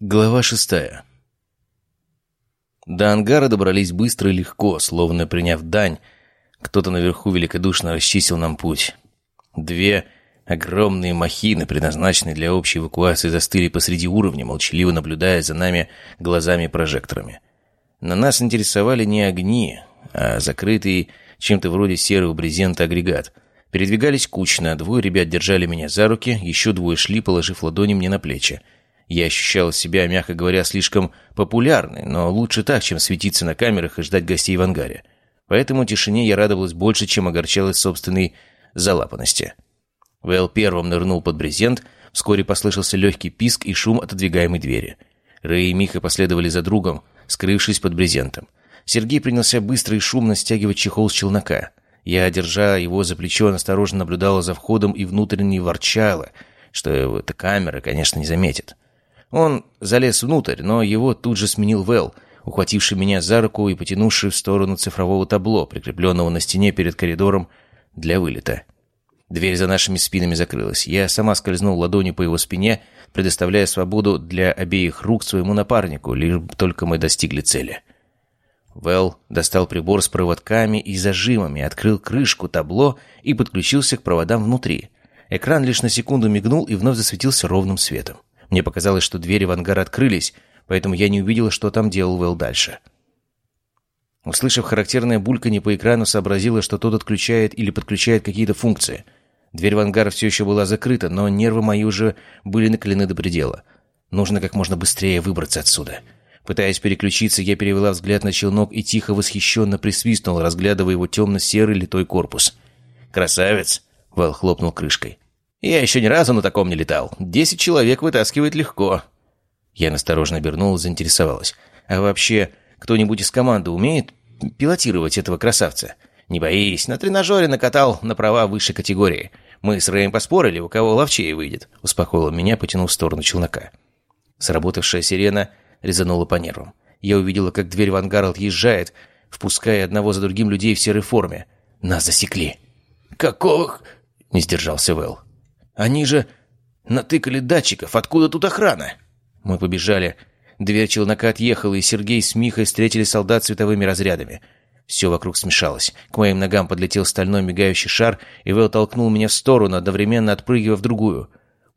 Глава шестая. До ангара добрались быстро и легко, словно приняв дань. Кто-то наверху великодушно расчистил нам путь. Две огромные махины, предназначенные для общей эвакуации, застыли посреди уровня, молчаливо наблюдая за нами глазами-прожекторами. На нас интересовали не огни, а закрытый чем-то вроде серого брезента агрегат. Передвигались кучно, двое ребят держали меня за руки, еще двое шли, положив ладони мне на плечи. Я ощущал себя, мягко говоря, слишком популярной, но лучше так, чем светиться на камерах и ждать гостей в ангаре. Поэтому тишине я радовалась больше, чем огорчалась собственной залапанности. Вэл первым нырнул под брезент, вскоре послышался легкий писк и шум отодвигаемой двери. Рэй и Миха последовали за другом, скрывшись под брезентом. Сергей принялся быстро и шумно стягивать чехол с челнока. Я, держа его за плечо, осторожно наблюдала за входом и внутренне ворчала, что эта камера, конечно, не заметит. Он залез внутрь, но его тут же сменил Вэл, ухвативший меня за руку и потянувший в сторону цифрового табло, прикрепленного на стене перед коридором для вылета. Дверь за нашими спинами закрылась. Я сама скользнул ладонью по его спине, предоставляя свободу для обеих рук своему напарнику, лишь только мы достигли цели. Вэл достал прибор с проводками и зажимами, открыл крышку табло и подключился к проводам внутри. Экран лишь на секунду мигнул и вновь засветился ровным светом. Мне показалось, что двери в ангар открылись, поэтому я не увидела, что там делал Вэл дальше. Услышав характерное бульканье по экрану, сообразила, что тот отключает или подключает какие-то функции. Дверь в ангар все еще была закрыта, но нервы мои уже были накалены до предела. Нужно как можно быстрее выбраться отсюда. Пытаясь переключиться, я перевела взгляд на челнок и тихо восхищенно присвистнула, разглядывая его темно-серый литой корпус. «Красавец!» — Вэл хлопнул крышкой. Я еще ни разу на таком не летал. Десять человек вытаскивает легко». Я насторожно обернулась, заинтересовалась. «А вообще, кто-нибудь из команды умеет пилотировать этого красавца?» «Не боись, на тренажере накатал на права высшей категории. Мы с Рэем поспорили, у кого ловчее выйдет», — успокоил меня, потянув в сторону челнока. Сработавшая сирена резанула по нервам. Я увидела, как дверь в ангар отъезжает, впуская одного за другим людей в серой форме. Нас засекли. «Какого...» — не сдержался Вэл. Они же натыкали датчиков. Откуда тут охрана?» Мы побежали. Дверь челнока отъехала, и Сергей с Михой встретили солдат световыми разрядами. Все вокруг смешалось. К моим ногам подлетел стальной мигающий шар, и Вэл толкнул меня в сторону, одновременно отпрыгивая в другую.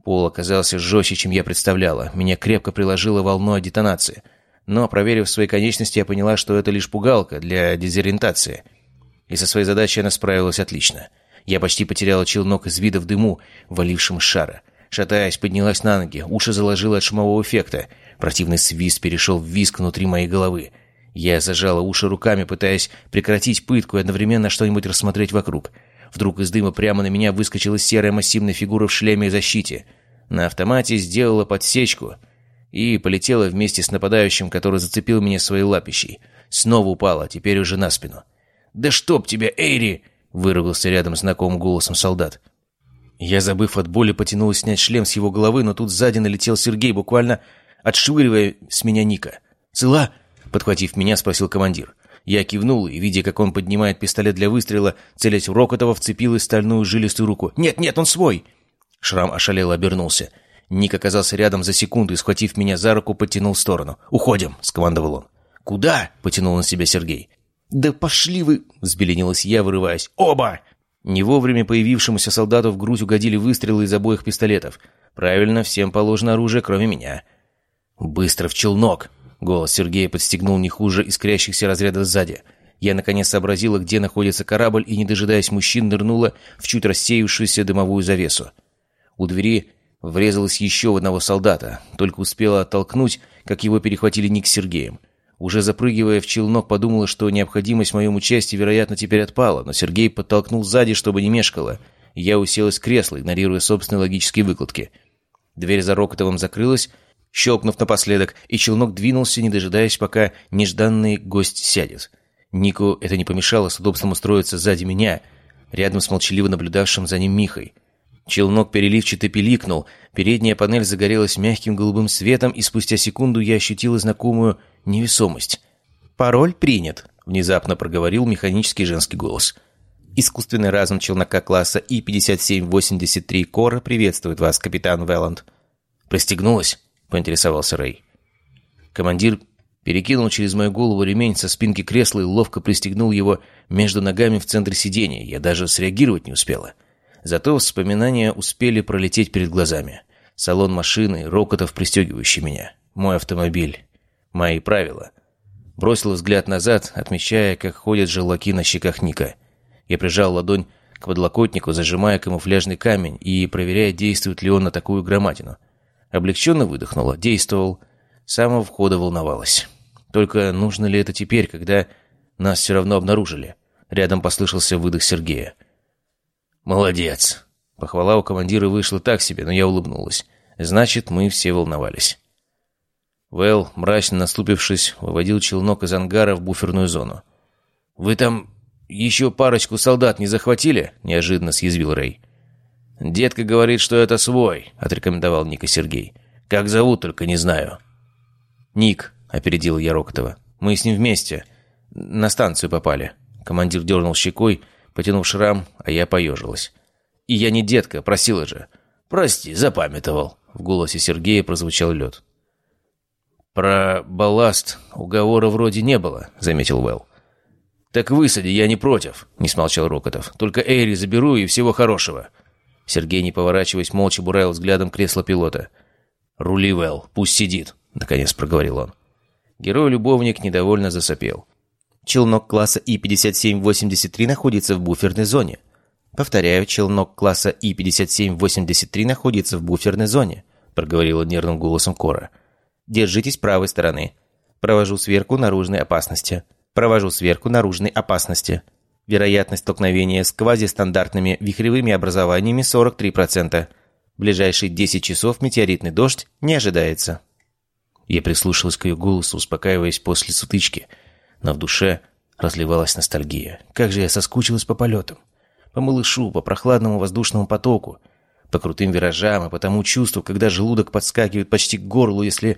Пол оказался жестче, чем я представляла. Меня крепко приложило волной детонации. Но, проверив свои конечности, я поняла, что это лишь пугалка для дезориентации. И со своей задачей она справилась отлично. Я почти потеряла челнок из вида в дыму, валившем шара. Шатаясь, поднялась на ноги, уши заложила от шумового эффекта. Противный свист перешел в визг внутри моей головы. Я зажала уши руками, пытаясь прекратить пытку и одновременно что-нибудь рассмотреть вокруг. Вдруг из дыма прямо на меня выскочила серая массивная фигура в шлеме и защите. На автомате сделала подсечку и полетела вместе с нападающим, который зацепил меня своей лапищей. Снова упала, теперь уже на спину. «Да чтоб тебя, Эйри!» Выругался рядом знакомым голосом солдат. Я, забыв от боли, потянулась снять шлем с его головы, но тут сзади налетел Сергей, буквально отшвыривая с меня Ника. «Цела?» — подхватив меня, спросил командир. Я кивнул и, видя, как он поднимает пистолет для выстрела, целясь в Рокотова, вцепилась стальную жилистую руку. «Нет, нет, он свой!» Шрам ошалело обернулся. Ник оказался рядом за секунду и, схватив меня за руку, подтянул в сторону. «Уходим!» — скомандовал он. «Куда?» — потянул на себя Сергей. «Да пошли вы!» — взбеленилась я, вырываясь. «Оба!» Не вовремя появившемуся солдату в грудь угодили выстрелы из обоих пистолетов. Правильно, всем положено оружие, кроме меня. «Быстро в челнок!» — голос Сергея подстегнул не хуже искрящихся разрядов сзади. Я наконец сообразила, где находится корабль, и, не дожидаясь мужчин, нырнула в чуть рассеявшуюся дымовую завесу. У двери врезалась еще одного солдата, только успела оттолкнуть, как его перехватили Ник с Сергеем. Уже запрыгивая в челнок, подумала, что необходимость в моем участии, вероятно, теперь отпала, но Сергей подтолкнул сзади, чтобы не мешкало. Я уселась в кресло, игнорируя собственные логические выкладки. Дверь за Рокотовым закрылась, щелкнув напоследок, и челнок двинулся, не дожидаясь, пока нежданный гость сядет. Нику это не помешало с удобством устроиться сзади меня, рядом с молчаливо наблюдавшим за ним Михой. Челнок переливчато пиликнул, передняя панель загорелась мягким голубым светом, и спустя секунду я ощутила знакомую невесомость. «Пароль принят», — внезапно проговорил механический женский голос. «Искусственный разум челнока класса И-5783 Кора приветствует вас, капитан Велланд». «Пристегнулась?» — поинтересовался Рэй. Командир перекинул через мою голову ремень со спинки кресла и ловко пристегнул его между ногами в центре сидения. Я даже среагировать не успела. Зато воспоминания успели пролететь перед глазами. Салон машины, Рокотов, пристегивающий меня. Мой автомобиль. Мои правила. Бросил взгляд назад, отмечая, как ходят желваки на щеках Ника. Я прижал ладонь к подлокотнику, зажимая камуфляжный камень и проверяя, действует ли он на такую громадину. Облегченно выдохнула. Действовал. С самого входа волновалась. Только нужно ли это теперь, когда нас все равно обнаружили? Рядом послышался выдох Сергея. «Молодец!» Похвала у командира вышла так себе, но я улыбнулась. Значит, мы все волновались. Вэл, мрачно наступившись, выводил челнок из ангара в буферную зону. «Вы там еще парочку солдат не захватили?» – неожиданно съязвил Рэй. «Детка говорит, что это свой», – отрекомендовал Ника Сергей. «Как зовут, только не знаю». «Ник», — опередил я Рокотова. «Мы с ним вместе. На станцию попали». Командир дернул щекой, потянув шрам, а я поежилась. «И я не детка, просила же». «Прости, запамятовал». В голосе Сергея прозвучал лед. «Про балласт уговора вроде не было», — заметил Вэл. «Так высади, я не против», — не смолчал Рокотов. «Только Эйри заберу и всего хорошего». Сергей, не поворачиваясь, молча буравил взглядом кресло пилота. «Рули, Вэл, пусть сидит», — наконец проговорил он. Герой-любовник недовольно засопел. Челнок класса И-5783 находится в буферной зоне. Повторяю, челнок класса И-5783 находится в буферной зоне, проговорила нервным голосом Кора. Держитесь правой стороны. Провожу сверху наружной опасности. Провожу сверху наружной опасности. Вероятность столкновения с квазистандартными вихревыми образованиями 43%. Ближайшие 10 часов метеоритный дождь не ожидается. Я прислушалась к ее голосу, успокаиваясь после сутычки, но в душе разливалась ностальгия. Как же я соскучилась по полетам. По малышу, по прохладному воздушному потоку, по крутым виражам и по тому чувству, когда желудок подскакивает почти к горлу, если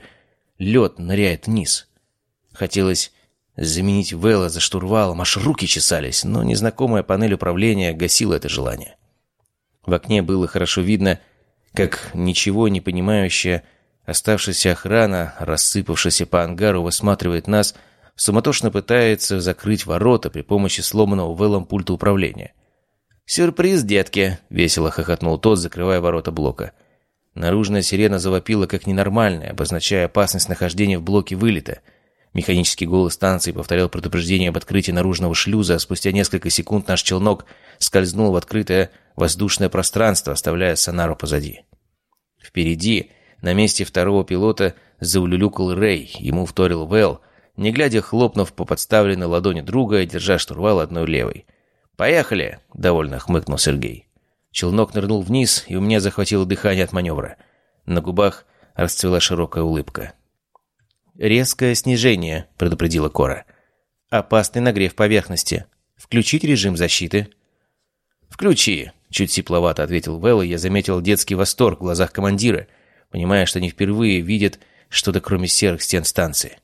лед ныряет вниз. Хотелось заменить Вэлла за штурвалом, аж руки чесались, но незнакомая панель управления гасила это желание. В окне было хорошо видно, как ничего не понимающая Оставшаяся охрана, рассыпавшаяся по ангару, высматривает нас, суматошно пытается закрыть ворота при помощи сломанного Вэллом пульта управления. «Сюрприз, детки!» — весело хохотнул тот, закрывая ворота блока. Наружная сирена завопила как ненормальная, обозначая опасность нахождения в блоке вылета. Механический голос станции повторял предупреждение об открытии наружного шлюза, а спустя несколько секунд наш челнок скользнул в открытое воздушное пространство, оставляя сонару позади. Впереди на месте второго пилота заулюлюкал Рэй, ему вторил Вэл, не глядя хлопнув по подставленной ладони друга и держа штурвал одной левой. «Поехали!» — довольно хмыкнул Сергей. Челнок нырнул вниз, и у меня захватило дыхание от маневра. На губах расцвела широкая улыбка. «Резкое снижение», — предупредила Кора. «Опасный нагрев поверхности. Включить режим защиты». «Включи», — чуть сипловато ответил Вэлл, я заметил детский восторг в глазах командира — понимая, что не впервые видят что-то кроме серых стен станции.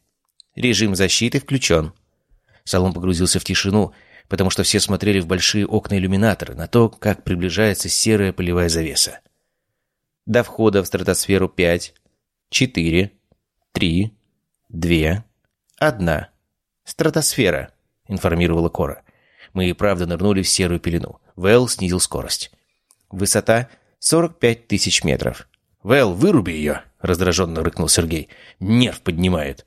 Режим защиты включен. Салон погрузился в тишину, потому что все смотрели в большие окна иллюминатора на то, как приближается серая полевая завеса. До входа в стратосферу пять, четыре, три, две, одна. Стратосфера, информировала Кора. Мы и правда нырнули в серую пелену. Вэл снизил скорость. Высота 45 тысяч метров. «Вэл, выруби ее!» — раздраженно рыкнул Сергей. «Нерв поднимает».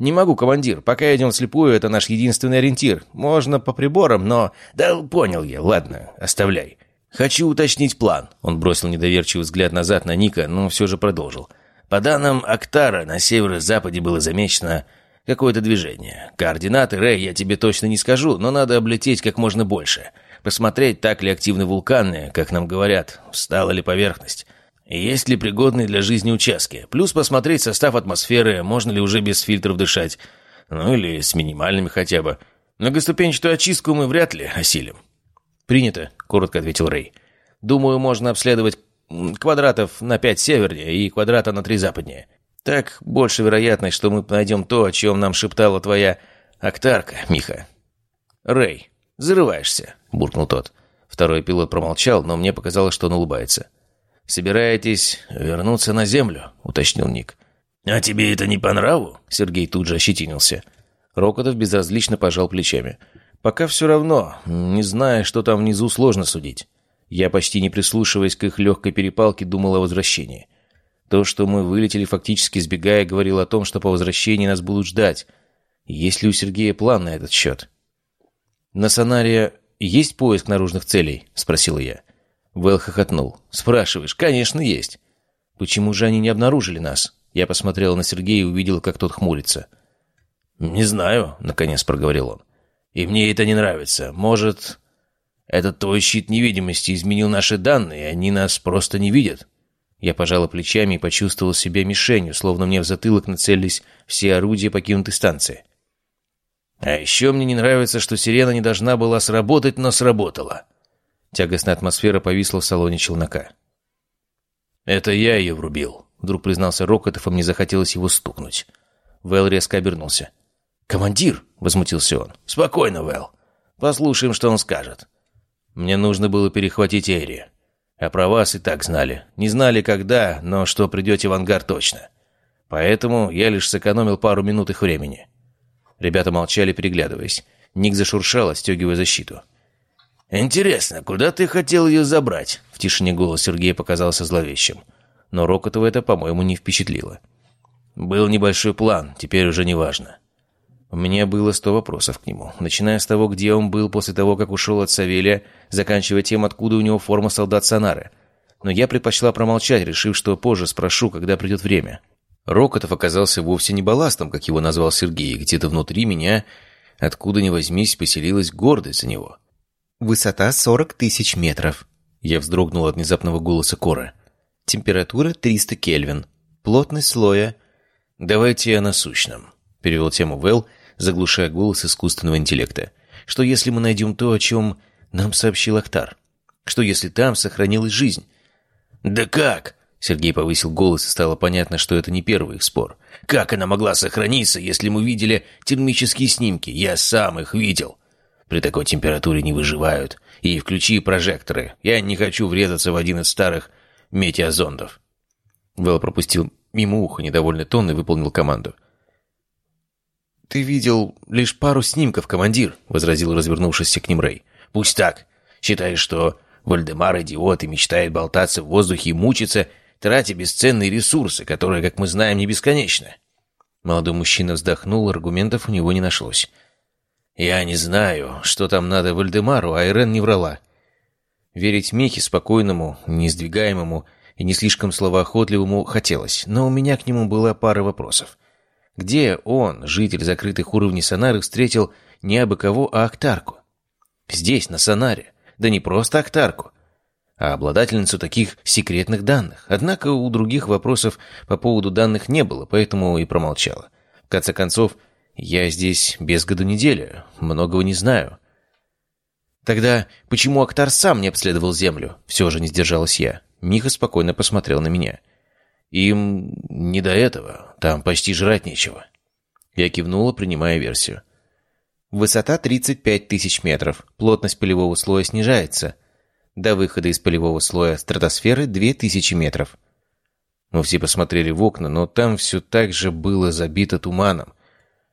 «Не могу, командир. Пока идем вслепую, это наш единственный ориентир. Можно по приборам, но...» «Да понял я. Ладно, оставляй. Хочу уточнить план». Он бросил недоверчивый взгляд назад на Ника, но все же продолжил. «По данным Актара, на северо-западе было замечено какое-то движение. Координаты, Рэй, я тебе точно не скажу, но надо облететь как можно больше. Посмотреть, так ли активны вулканы, как нам говорят, встала ли поверхность». Есть ли пригодные для жизни участки? Плюс посмотреть состав атмосферы, можно ли уже без фильтров дышать. Ну или с минимальными хотя бы. Многоступенчатую очистку мы вряд ли осилим. «Принято», — коротко ответил Рэй. «Думаю, можно обследовать квадратов на пять севернее и квадрата на три западнее. Так больше вероятность, что мы найдем то, о чем нам шептала твоя актарка, Миха». «Рэй, зарываешься», — буркнул тот. Второй пилот промолчал, но мне показалось, что он улыбается. «Собираетесь вернуться на Землю?» — уточнил Ник. «А тебе это не по нраву?» Сергей тут же ощетинился. Рокотов безразлично пожал плечами. «Пока все равно. Не зная, что там внизу, сложно судить. Я, почти не прислушиваясь к их легкой перепалке, думал о возвращении. То, что мы вылетели, фактически сбегая, говорил о том, что по возвращении нас будут ждать. Есть ли у Сергея план на этот счет? «На Сонаре есть поиск наружных целей?» — спросил я. Вэл хохотнул. «Спрашиваешь? Конечно, есть. Почему же они не обнаружили нас?» Я посмотрел на Сергея и увидел, как тот хмурится. «Не знаю», — наконец проговорил он. «И мне это не нравится. Может, этот твой щит невидимости изменил наши данные, и они нас просто не видят?» Я пожал плечами и почувствовал себя мишенью, словно мне в затылок нацелились все орудия покинутой станции. А еще мне не нравится, что сирена не должна была сработать, но сработала. Тягостная атмосфера повисла в салоне челнока. «Это я ее врубил», — вдруг признался Рокотов, а мне захотелось его стукнуть. Вэл резко обернулся. «Командир!» — возмутился он. «Спокойно, Вэл. Послушаем, что он скажет. Мне нужно было перехватить Эйри. А про вас и так знали. Не знали, когда, но что придете в ангар точно. Поэтому я лишь сэкономил пару минут их времени. Ребята молчали, переглядываясь. Ник зашуршал, отстегивая защиту. «Интересно, куда ты хотел ее забрать?» В тишине голос Сергея показался зловещим. Но Рокотова это, по-моему, не впечатлило. «Был небольшой план, теперь уже не важно. У меня было сто вопросов к нему, начиная с того, где он был после того, как ушел от Савелия, заканчивая тем, откуда у него форма солдат Сонары. Но я предпочла промолчать, решив, что позже спрошу, когда придет время. Рокотов оказался вовсе не балластом, как его назвал Сергей, где-то внутри меня, откуда ни возьмись, поселилась гордость за него. «Высота 40 тысяч метров». Я вздрогнул от внезапного голоса Кора. «Температура 300 Кельвин. Плотность слоя...» «Давайте о насущном», — перевел тему Вэл, заглушая голос искусственного интеллекта. «Что если мы найдем то, о чем нам сообщил Актар? Что если там сохранилась жизнь?» «Да как?» Сергей повысил голос, и стало понятно, что это не первый их спор. «Как она могла сохраниться, если мы видели термические снимки? Я сам их видел. При такой температуре не выживают. И включи прожекторы. Я не хочу врезаться в один из старых метеозондов». Вэл пропустил мимо уха недовольный тон и выполнил команду. «Ты видел лишь пару снимков, командир», — возразил развернувшийся к ним Рэй. «Пусть так. Считаешь, что Вальдемар идиот и мечтает болтаться в воздухе и мучиться, тратя бесценные ресурсы, которые, как мы знаем, не бесконечны». Молодой мужчина вздохнул, аргументов у него не нашлось. «Я не знаю, что там надо Вальдемару, а Ирен не врала. Верить Мехе спокойному, несдвигаемому и не слишком словоохотливому хотелось, но у меня к нему была пара вопросов. Где он, житель закрытых уровней Сонары, встретил не абы кого, а Актарку? Здесь, на Сонаре. Да не просто Актарку, а обладательницу таких секретных данных. Однако у других вопросов по поводу данных не было, поэтому и промолчала. В конце концов, я здесь без году неделю, многого не знаю. Тогда почему Актар сам не обследовал Землю? Все же не сдержалась я. Миха спокойно посмотрел на меня. Им не до этого. Там почти жрать нечего. Я кивнула, принимая версию. Высота 35 тысяч метров. Плотность полевого слоя снижается. До выхода из полевого слоя стратосферы 2000 метров. Мы все посмотрели в окна, но там все так же было забито туманом,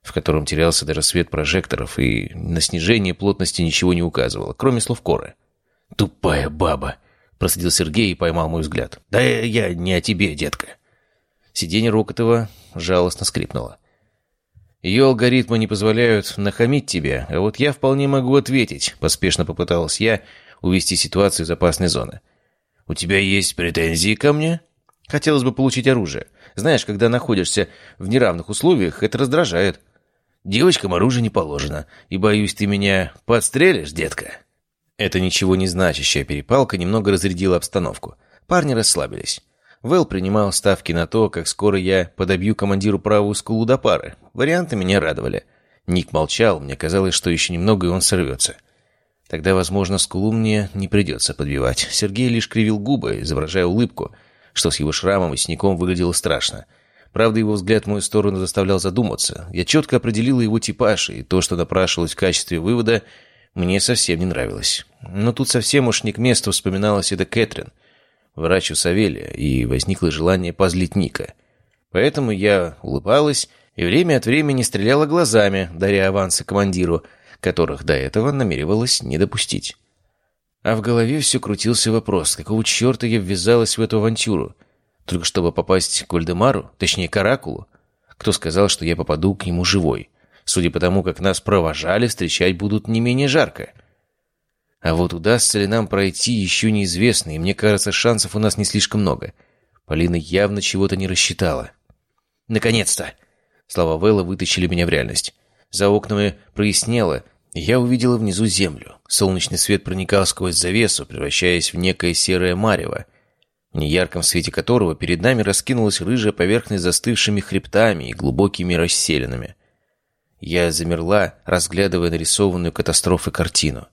в котором терялся даже свет прожекторов, и на снижение плотности ничего не указывало, кроме слов коры. «Тупая баба!» Просадил Сергей и поймал мой взгляд. «Да я не о тебе, детка». Сиденье Рокотова жалостно скрипнуло. «Ее алгоритмы не позволяют нахамить тебе, а вот я вполне могу ответить», — поспешно попыталась я увести ситуацию из опасной зоны. «У тебя есть претензии ко мне?» «Хотелось бы получить оружие. Знаешь, когда находишься в неравных условиях, это раздражает». «Девочкам оружие не положено, и, боюсь, ты меня подстрелишь, детка». Эта ничего не значащая перепалка немного разрядила обстановку. Парни расслабились. Вэл принимал ставки на то, как скоро я подобью командиру правую скулу до пары. Варианты меня радовали. Ник молчал, мне казалось, что еще немного, и он сорвется. Тогда, возможно, скулу мне не придется подбивать. Сергей лишь кривил губы, изображая улыбку, что с его шрамом и синяком выглядело страшно. Правда, его взгляд в мою сторону заставлял задуматься. Я четко определила его типаж, и то, что напрашивалось в качестве вывода — мне совсем не нравилось. Но тут совсем уж не к месту вспоминалась эта Кэтрин, врач у Савелия, и возникло желание позлить Ника. Поэтому я улыбалась и время от времени стреляла глазами, даря авансы командиру, которых до этого намеревалась не допустить. А в голове все крутился вопрос, какого черта я ввязалась в эту авантюру? Только чтобы попасть к Вальдемару, точнее, к Оракулу? Кто сказал, что я попаду к нему живой? Судя по тому, как нас провожали, встречать будут не менее жарко. А вот удастся ли нам пройти, еще неизвестно, и мне кажется, шансов у нас не слишком много. Полина явно чего-то не рассчитала. «Наконец-то!» Слова Вэлла вытащили меня в реальность. За окнами прояснело, и я увидела внизу землю. Солнечный свет проникал сквозь завесу, превращаясь в некое серое марево, в неярком свете которого перед нами раскинулась рыжая поверхность застывшими хребтами и глубокими расселинами. Я замерла, разглядывая нарисованную катастрофой картину.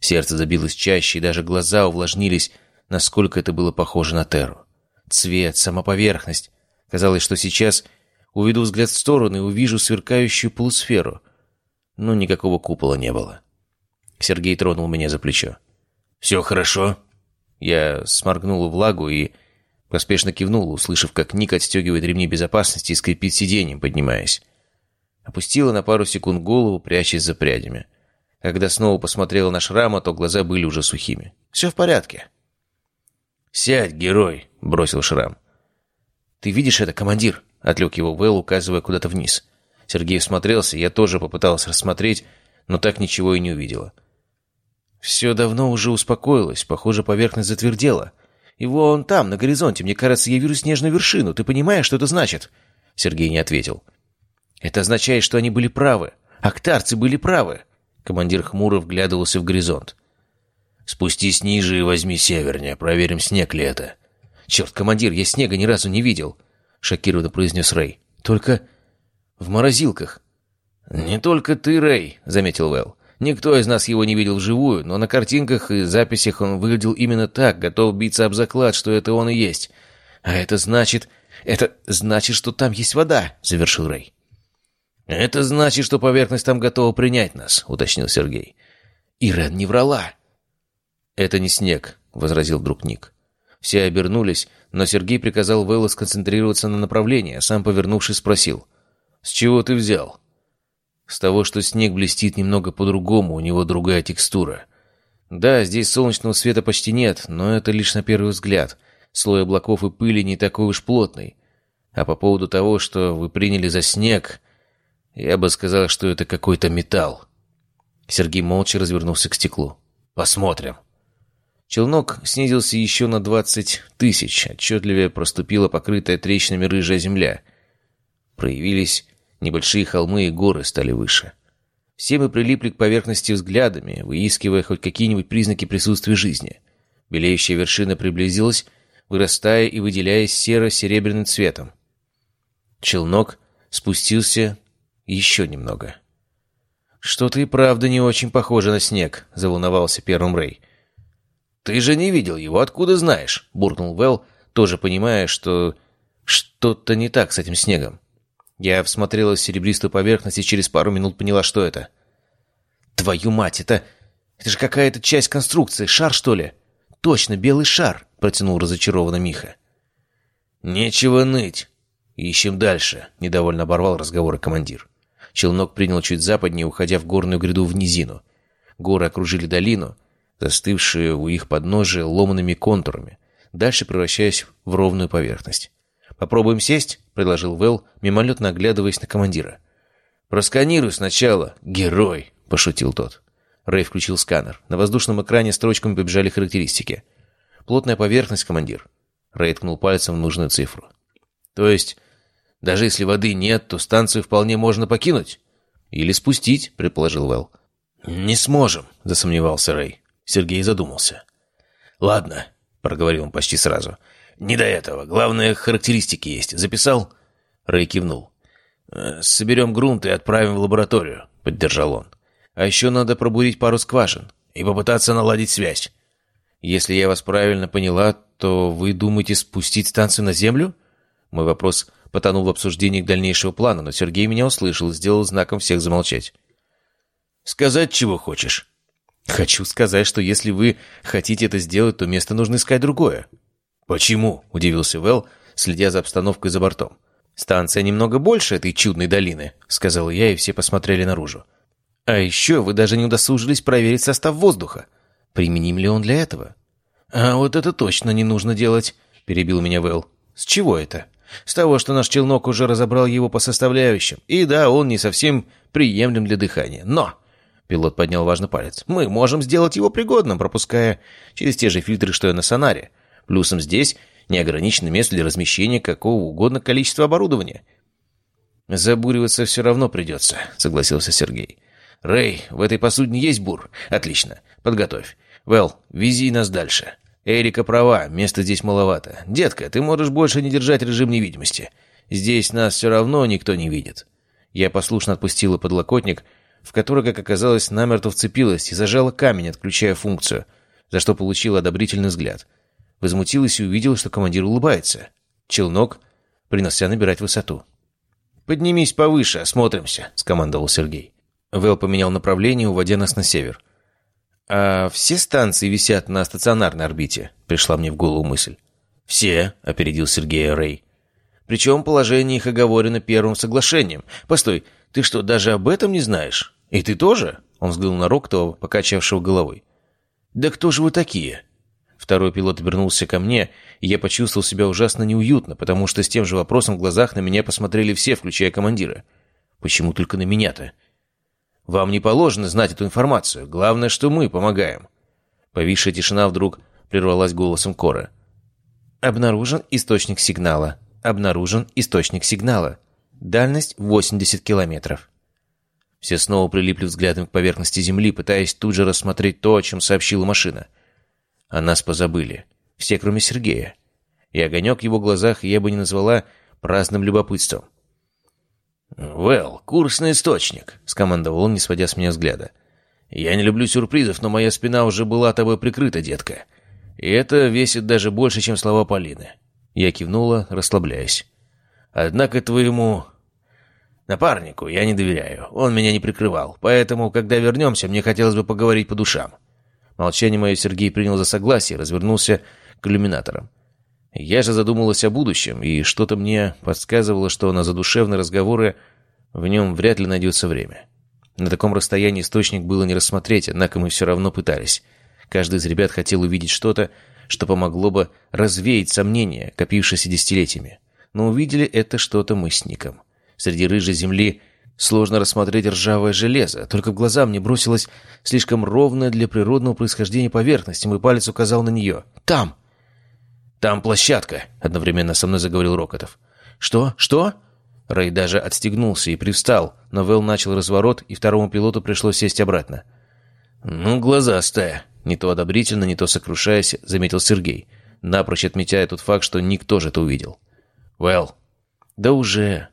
Сердце забилось чаще, и даже глаза увлажнились, насколько это было похоже на Терру. Цвет, сама поверхность. Казалось, что сейчас уведу взгляд в сторону и увижу сверкающую полусферу. Но никакого купола не было. Сергей тронул меня за плечо. «Все хорошо?» Я сморгнул влагу и поспешно кивнул, услышав, как Ник отстегивает ремни безопасности и скрипит сиденьем, поднимаясь. Опустила на пару секунд голову, прячась за прядями. Когда снова посмотрела на шрама, то глаза были уже сухими. «Все в порядке». «Сядь, герой!» — бросил шрам. «Ты видишь это, командир?» — отвлек его Вэл, указывая куда-то вниз. Сергей всмотрелся, я тоже попытался рассмотреть, но так ничего и не увидела. Все давно уже успокоилось, похоже, поверхность затвердела. И вон там, на горизонте, мне кажется, я вижу снежную вершину. Ты понимаешь, что это значит?» Сергей не ответил. «Это означает, что они были правы. Актарцы были правы. Командир хмуро вглядывался в горизонт. «Спустись ниже и возьми севернее. Проверим, снег ли это». «Черт, командир, я снега ни разу не видел», — шокированно произнес Рэй. «Только в морозилках». «Не только ты, Рэй», — заметил Вэл. «Никто из нас его не видел вживую, но на картинках и записях он выглядел именно так, готов биться об заклад, что это он и есть. А это значит... Это значит, что там есть вода», — завершил Рэй. «Это значит, что поверхность там готова принять нас», — уточнил Сергей. «Ирен не врала». «Это не снег», — возразил друг Ник. Все обернулись, но Сергей приказал Вэллу сконцентрироваться на направлении, а сам, повернувшись, спросил. «С чего ты взял?» «С того, что снег блестит немного по-другому, у него другая текстура. Да, здесь солнечного света почти нет, но это лишь на первый взгляд. Слой облаков и пыли не такой уж плотный. А по поводу того, что вы приняли за снег, я бы сказал, что это какой-то металл. Сергей молча развернулся к стеклу. Посмотрим. Челнок снизился еще на двадцать тысяч. Отчетливее проступила покрытая трещинами рыжая земля. Проявились небольшие холмы и горы стали выше. Все мы прилипли к поверхности взглядами, выискивая хоть какие-нибудь признаки присутствия жизни. Белеющая вершина приблизилась, вырастая и выделяясь серо-серебряным цветом. Челнок спустился еще немного. «Что-то и правда не очень похоже на снег», — заволновался первым Рэй. «Ты же не видел его, откуда знаешь?» — буркнул Вэл, тоже понимая, что что-то не так с этим снегом. Я всмотрелась в серебристую поверхность и через пару минут поняла, что это. «Твою мать, это... это же какая-то часть конструкции, шар, что ли?» «Точно, белый шар», — протянул разочарованно Миха. «Нечего ныть. Ищем дальше», — недовольно оборвал разговоры командир. Челнок принял чуть западнее, уходя в горную гряду в низину. Горы окружили долину, застывшие у их подножия ломанными контурами, дальше превращаясь в ровную поверхность. «Попробуем сесть?» — предложил Вэл, мимолетно оглядываясь на командира. «Просканируй сначала, герой!» — пошутил тот. Рэй включил сканер. На воздушном экране строчками побежали характеристики. «Плотная поверхность, командир». Рэй ткнул пальцем в нужную цифру. «То есть даже если воды нет, то станцию вполне можно покинуть. Или спустить, предположил Вэл. Не сможем, засомневался Рэй. Сергей задумался. Ладно, проговорил он почти сразу. Не до этого. Главное, характеристики есть. Записал? Рэй кивнул. «Э, «Соберем грунт и отправим в лабораторию», — поддержал он. «А еще надо пробурить пару скважин и попытаться наладить связь». «Если я вас правильно поняла, то вы думаете спустить станцию на Землю?» Мой вопрос потонул в обсуждении дальнейшего плана, но Сергей меня услышал и сделал знаком всех замолчать. «Сказать, чего хочешь?» «Хочу сказать, что если вы хотите это сделать, то место нужно искать другое». «Почему?» — удивился Вэл, следя за обстановкой за бортом. «Станция немного больше этой чудной долины», — сказал я, и все посмотрели наружу. «А еще вы даже не удосужились проверить состав воздуха. Применим ли он для этого?» «А вот это точно не нужно делать», — перебил меня Вэл. «С чего это?» «С того, что наш челнок уже разобрал его по составляющим. И да, он не совсем приемлем для дыхания. Но...» Пилот поднял важный палец. «Мы можем сделать его пригодным, пропуская через те же фильтры, что и на сонаре. Плюсом здесь неограниченное место для размещения какого угодно количества оборудования». «Забуриваться все равно придется», — согласился Сергей. «Рэй, в этой посудине есть бур? Отлично. Подготовь. Вэл, вези нас дальше. Эрика права, места здесь маловато. Детка, ты можешь больше не держать режим невидимости. Здесь нас все равно никто не видит». Я послушно отпустила подлокотник, в который, как оказалось, намертво вцепилась и зажала камень, отключая функцию, за что получила одобрительный взгляд. Возмутилась и увидела, что командир улыбается. Челнок принялся набирать высоту. «Поднимись повыше, осмотримся», — скомандовал Сергей. Вэл поменял направление, уводя нас на север. «А все станции висят на стационарной орбите?» — пришла мне в голову мысль. «Все», — опередил Сергея Рэй. «Причем положение их оговорено первым соглашением. Постой, ты что, даже об этом не знаешь? И ты тоже?» Он взглянул на Роктова, покачавшего головой. «Да кто же вы такие?» Второй пилот обернулся ко мне, и я почувствовал себя ужасно неуютно, потому что с тем же вопросом в глазах на меня посмотрели все, включая командира. «Почему только на меня-то?» Вам не положено знать эту информацию. Главное, что мы помогаем». Повисшая тишина вдруг прервалась голосом Кора. «Обнаружен источник сигнала. Обнаружен источник сигнала. Дальность 80 километров». Все снова прилипли взглядом к поверхности Земли, пытаясь тут же рассмотреть то, о чем сообщила машина. О нас позабыли. Все, кроме Сергея. И огонек в его глазах я бы не назвала праздным любопытством. «Вэл, курсный источник», — скомандовал он, не сводя с меня взгляда. «Я не люблю сюрпризов, но моя спина уже была тобой прикрыта, детка. И это весит даже больше, чем слова Полины». Я кивнула, расслабляясь. «Однако твоему напарнику я не доверяю. Он меня не прикрывал. Поэтому, когда вернемся, мне хотелось бы поговорить по душам». Молчание мое Сергей принял за согласие развернулся к иллюминаторам. Я же задумалась о будущем, и что-то мне подсказывало, что на задушевные разговоры в нем вряд ли найдется время. На таком расстоянии источник было не рассмотреть, однако мы все равно пытались. Каждый из ребят хотел увидеть что-то, что помогло бы развеять сомнения, копившиеся десятилетиями. Но увидели это что-то мы с Ником. Среди рыжей земли сложно рассмотреть ржавое железо, только в глаза мне бросилась слишком ровная для природного происхождения поверхность, и мой палец указал на нее. «Там!» «Там площадка», — одновременно со мной заговорил Рокотов. «Что? Что?» Рэй даже отстегнулся и привстал, но Вэл начал разворот, и второму пилоту пришлось сесть обратно. «Ну, глазастая!» Не то одобрительно, не то сокрушаясь, заметил Сергей, напрочь отметая тот факт, что Ник тоже это увидел. «Вэл!» «Да уже!»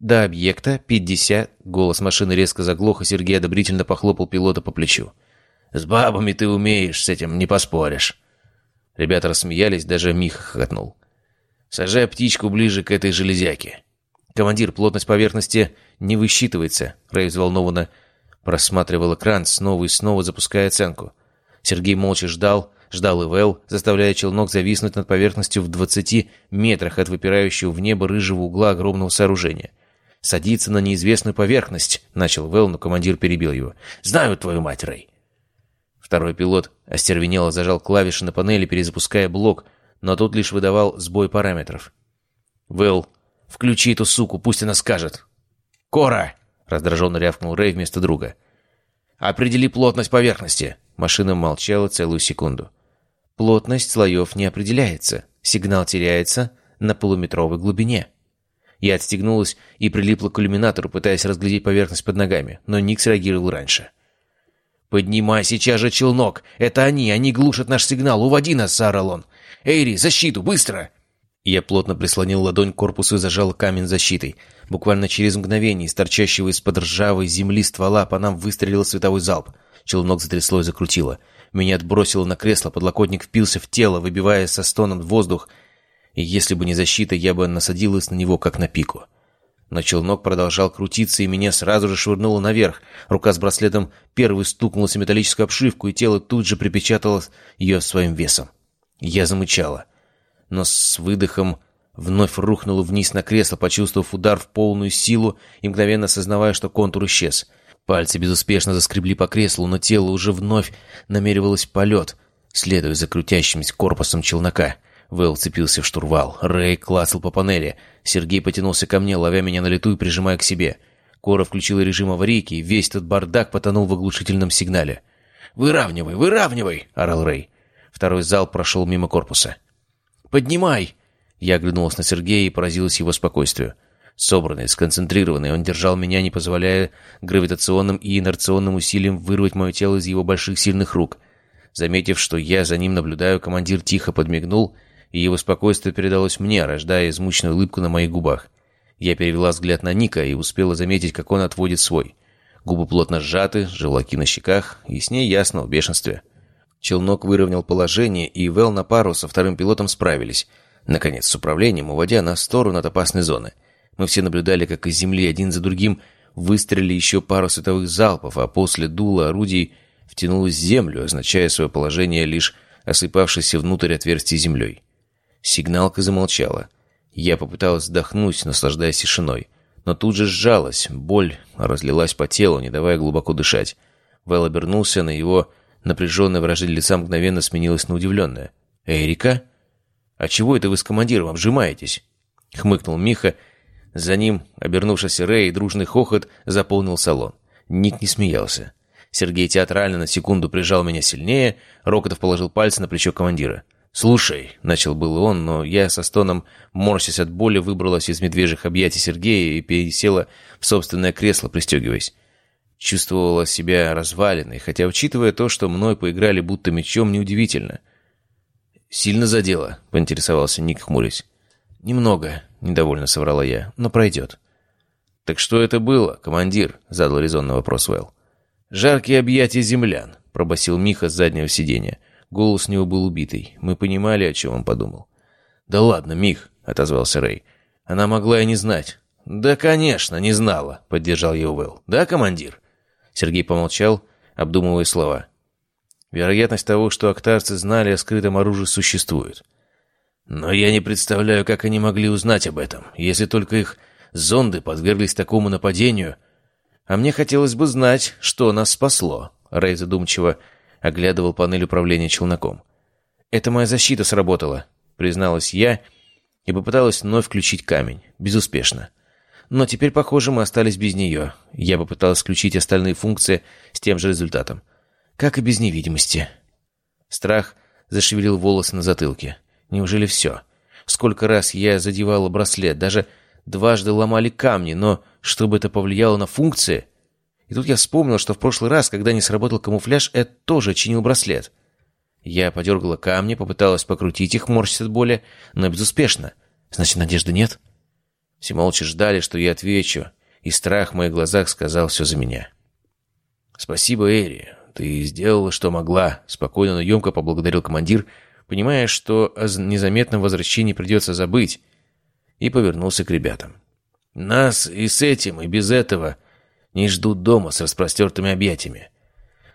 «До объекта 50...» Голос машины резко заглох, и Сергей одобрительно похлопал пилота по плечу. «С бабами ты умеешь, с этим не поспоришь». Ребята рассмеялись, даже Миха хохотнул. «Сажай птичку ближе к этой железяке». «Командир, плотность поверхности не высчитывается», — Рэй взволнованно просматривал экран, снова и снова запуская оценку. Сергей молча ждал, ждал и Вэл, заставляя челнок зависнуть над поверхностью в двадцати метрах от выпирающего в небо рыжего угла огромного сооружения. «Садиться на неизвестную поверхность», — начал Вэл, но командир перебил его. «Знаю твою мать, Рэй. Второй пилот остервенело зажал клавиши на панели, перезапуская блок, но тот лишь выдавал сбой параметров. «Вэл, включи эту суку, пусть она скажет!» «Кора!» — раздраженно рявкнул Рэй вместо друга. «Определи плотность поверхности!» Машина молчала целую секунду. «Плотность слоев не определяется. Сигнал теряется на полуметровой глубине». Я отстегнулась и прилипла к иллюминатору, пытаясь разглядеть поверхность под ногами, но Ник среагировал раньше. «Поднимай сейчас же челнок! Это они! Они глушат наш сигнал! Уводи нас!» — заорал он. «Эйри, защиту! Быстро!» Я плотно прислонил ладонь к корпусу и зажал камень защитой. Буквально через мгновение из торчащего из-под ржавой земли ствола по нам выстрелил световой залп. Челнок затрясло и закрутило. Меня отбросило на кресло, подлокотник впился в тело, выбивая со стоном воздух. И если бы не защита, я бы насадилась на него, как на пику. Но челнок продолжал крутиться, и меня сразу же швырнуло наверх. Рука с браслетом первой стукнулась о металлическую обшивку, и тело тут же припечатало ее своим весом. Я замычала. Но с выдохом Вновь рухнул вниз на кресло, почувствовав удар в полную силу и мгновенно осознавая, что контур исчез. Пальцы безуспешно заскребли по креслу, но тело уже вновь намеревалось в полет, следуя за крутящимся корпусом челнока. Вэл цепился в штурвал. Рэй клацал по панели. Сергей потянулся ко мне, ловя меня на лету и прижимая к себе. Кора включила режим аварийки, и весь этот бардак потонул в оглушительном сигнале. «Выравнивай, выравнивай!» — орал Рэй. Второй зал прошел мимо корпуса. «Поднимай!» Я оглянулась на Сергея и поразилась его спокойствию. Собранный, сконцентрированный, он держал меня, не позволяя гравитационным и инерционным усилиям вырвать мое тело из его больших сильных рук. Заметив, что я за ним наблюдаю, командир тихо подмигнул, и его спокойствие передалось мне, рождая измученную улыбку на моих губах. Я перевела взгляд на Ника и успела заметить, как он отводит свой. Губы плотно сжаты, желаки на щеках, и с ней ясно в бешенстве. Челнок выровнял положение, и Вэл на пару со вторым пилотом справились. Наконец, с управлением, уводя нас в сторону от опасной зоны. Мы все наблюдали, как из земли один за другим выстрелили еще пару световых залпов, а после дула орудий втянулась в землю, означая свое положение лишь осыпавшейся внутрь отверстия землей. Сигналка замолчала. Я попыталась вздохнуть, наслаждаясь тишиной. Но тут же сжалась, боль разлилась по телу, не давая глубоко дышать. Вэл обернулся, на его напряженное выражение лица мгновенно сменилось на удивленное. «Эрика? А чего это вы с командиром обжимаетесь?» — хмыкнул Миха. За ним, обернувшийся Рэй, дружный хохот заполнил салон. Ник не смеялся. Сергей театрально на секунду прижал меня сильнее, Рокотов положил пальцы на плечо командира. «Слушай», — начал был он, но я со стоном, морщась от боли, выбралась из медвежьих объятий Сергея и пересела в собственное кресло, пристегиваясь. Чувствовала себя разваленной, хотя, учитывая то, что мной поиграли будто мечом, неудивительно. «Сильно задело?» — поинтересовался Ник, хмурясь. «Немного», — недовольно соврала я, — «но пройдет». «Так что это было, командир?» — задал резонный вопрос Уэлл. «Жаркие объятия землян», — пробасил Миха с заднего сиденья. Голос у него был убитый. Мы понимали, о чем он подумал. «Да ладно, Мих», — отозвался Рэй. «Она могла и не знать». «Да, конечно, не знала», — поддержал его Уэлл. «Да, командир?» Сергей помолчал, обдумывая слова. «Вероятность того, что актарцы знали о скрытом оружии, существует. Но я не представляю, как они могли узнать об этом, если только их зонды подверглись такому нападению. А мне хотелось бы знать, что нас спасло». Рэй задумчиво оглядывал панель управления челноком. «Это моя защита сработала», — призналась я и попыталась вновь включить камень. Безуспешно. Но теперь, похоже, мы остались без нее. Я попыталась включить остальные функции с тем же результатом. Как и без невидимости. Страх зашевелил волосы на затылке. Неужели все? Сколько раз я задевала браслет, даже дважды ломали камни, но чтобы это повлияло на функции... И тут я вспомнил, что в прошлый раз, когда не сработал камуфляж, Эд тоже чинил браслет. Я подергала камни, попыталась покрутить их, морщась от боли, но безуспешно. Значит, надежды нет? Все молча ждали, что я отвечу, и страх в моих глазах сказал все за меня. «Спасибо, Эри. Ты сделала, что могла», — спокойно, но емко поблагодарил командир, понимая, что о незаметном возвращении придется забыть, и повернулся к ребятам. «Нас и с этим, и без этого не ждут дома с распростертыми объятиями.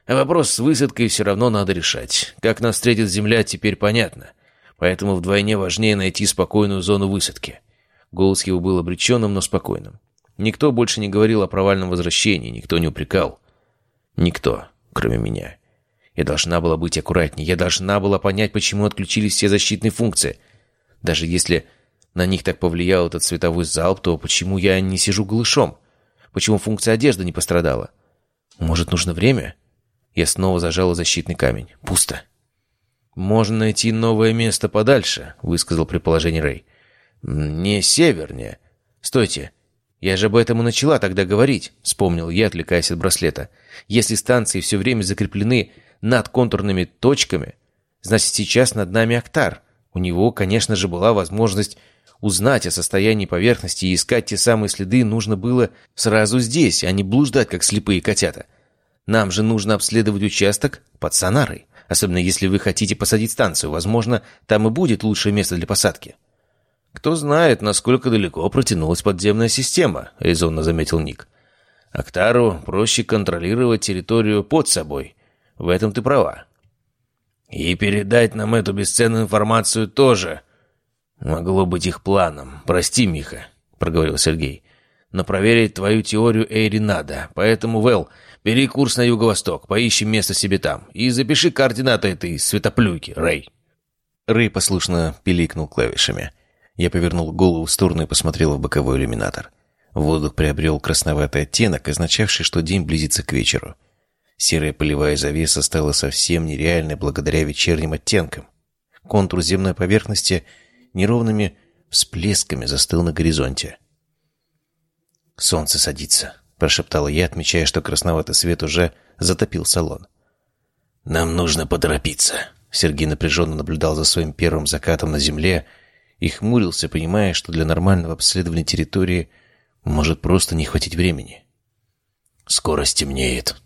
А вопрос с высадкой все равно надо решать. Как нас встретит Земля, теперь понятно. Поэтому вдвойне важнее найти спокойную зону высадки. Голос его был обреченным, но спокойным. Никто больше не говорил о провальном возвращении, никто не упрекал. Никто, кроме меня. Я должна была быть аккуратнее, я должна была понять, почему отключились все защитные функции. Даже если на них так повлиял этот световой залп, то почему я не сижу голышом? Почему функция одежды не пострадала? Может, нужно время? Я снова зажала защитный камень. Пусто. «Можно найти новое место подальше», — высказал предположение Рэй. «Не севернее. Стойте. Я же об этом и начала тогда говорить», — вспомнил я, отвлекаясь от браслета. «Если станции все время закреплены над контурными точками, значит, сейчас над нами Актар. У него, конечно же, была возможность Узнать о состоянии поверхности и искать те самые следы нужно было сразу здесь, а не блуждать, как слепые котята. Нам же нужно обследовать участок под сонарой. Особенно если вы хотите посадить станцию. Возможно, там и будет лучшее место для посадки. «Кто знает, насколько далеко протянулась подземная система», — резонно заметил Ник. «Актару проще контролировать территорию под собой. В этом ты права». «И передать нам эту бесценную информацию тоже», «Могло быть их планом. Прости, Миха», — проговорил Сергей. «Но проверить твою теорию Эйри надо. Поэтому, Вэл, бери курс на юго-восток, поищи место себе там. И запиши координаты этой светоплюйки, Рэй». Рэй послушно пиликнул клавишами. Я повернул голову в сторону и посмотрел в боковой иллюминатор. Воздух приобрел красноватый оттенок, означавший, что день близится к вечеру. Серая полевая завеса стала совсем нереальной благодаря вечерним оттенкам. Контур земной поверхности неровными всплесками застыл на горизонте. «Солнце садится», — прошептала я, отмечая, что красноватый свет уже затопил салон. «Нам нужно поторопиться». Сергей напряженно наблюдал за своим первым закатом на земле и хмурился, понимая, что для нормального обследования территории может просто не хватить времени. «Скоро стемнеет».